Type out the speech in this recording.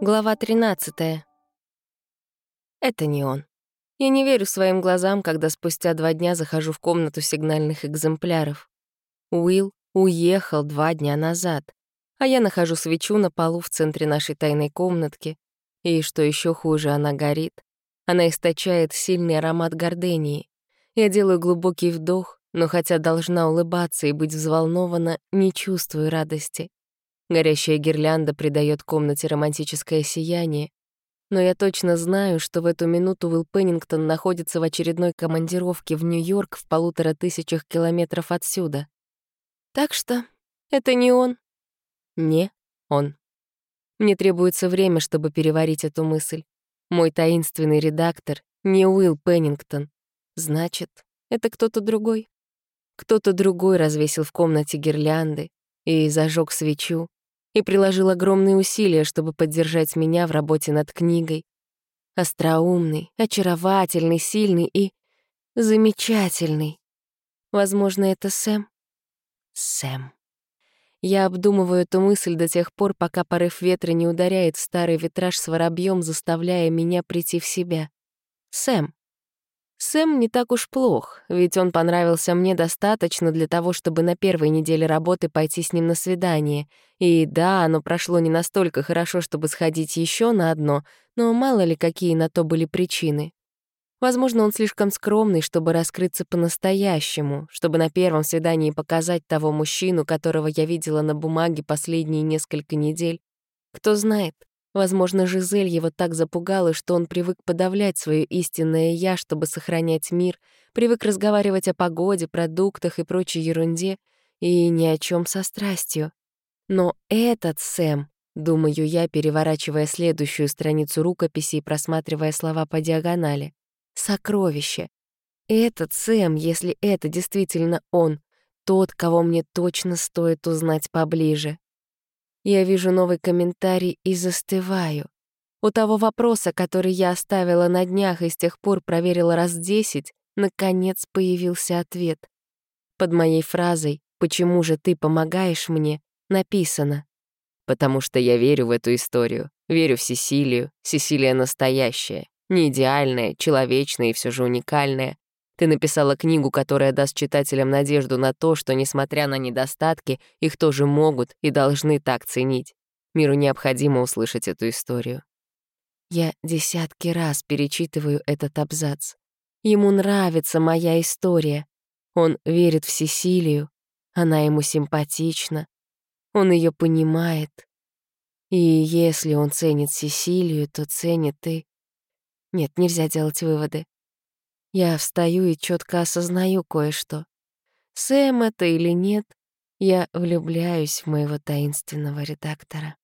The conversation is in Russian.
Глава 13. Это не он. Я не верю своим глазам, когда спустя два дня захожу в комнату сигнальных экземпляров. Уилл уехал два дня назад, а я нахожу свечу на полу в центре нашей тайной комнатки, и, что еще хуже, она горит. Она источает сильный аромат гордении. Я делаю глубокий вдох, но хотя должна улыбаться и быть взволнована, не чувствую радости. Горящая гирлянда придает комнате романтическое сияние, но я точно знаю, что в эту минуту Уилл Пеннингтон находится в очередной командировке в Нью-Йорк в полутора тысячах километров отсюда. Так что это не он. Не он. Мне требуется время, чтобы переварить эту мысль. Мой таинственный редактор не Уилл Пеннингтон. Значит, это кто-то другой. Кто-то другой развесил в комнате гирлянды и зажег свечу, и приложил огромные усилия, чтобы поддержать меня в работе над книгой. Остроумный, очаровательный, сильный и замечательный. Возможно, это Сэм? Сэм. Я обдумываю эту мысль до тех пор, пока порыв ветра не ударяет старый витраж с воробьем, заставляя меня прийти в себя. Сэм. Сэм не так уж плох, ведь он понравился мне достаточно для того, чтобы на первой неделе работы пойти с ним на свидание. И да, оно прошло не настолько хорошо, чтобы сходить еще на одно, но мало ли какие на то были причины. Возможно, он слишком скромный, чтобы раскрыться по-настоящему, чтобы на первом свидании показать того мужчину, которого я видела на бумаге последние несколько недель. Кто знает, Возможно, Жизель его так запугала, что он привык подавлять свое истинное «я», чтобы сохранять мир, привык разговаривать о погоде, продуктах и прочей ерунде, и ни о чем со страстью. Но этот Сэм, думаю я, переворачивая следующую страницу рукописи и просматривая слова по диагонали, сокровище. Этот Сэм, если это действительно он, тот, кого мне точно стоит узнать поближе. Я вижу новый комментарий и застываю. У того вопроса, который я оставила на днях и с тех пор проверила раз десять, наконец появился ответ. Под моей фразой «Почему же ты помогаешь мне?» написано «Потому что я верю в эту историю, верю в Сесилию, Сесилия настоящая, не идеальная, человечная и все же уникальная, ты написала книгу, которая даст читателям надежду на то, что, несмотря на недостатки, их тоже могут и должны так ценить. Миру необходимо услышать эту историю. Я десятки раз перечитываю этот абзац. Ему нравится моя история. Он верит в Сесилию. Она ему симпатична. Он ее понимает. И если он ценит Сесилию, то ценит и... Нет, нельзя делать выводы. Я встаю и четко осознаю кое-что. Сэм это или нет, я влюбляюсь в моего таинственного редактора.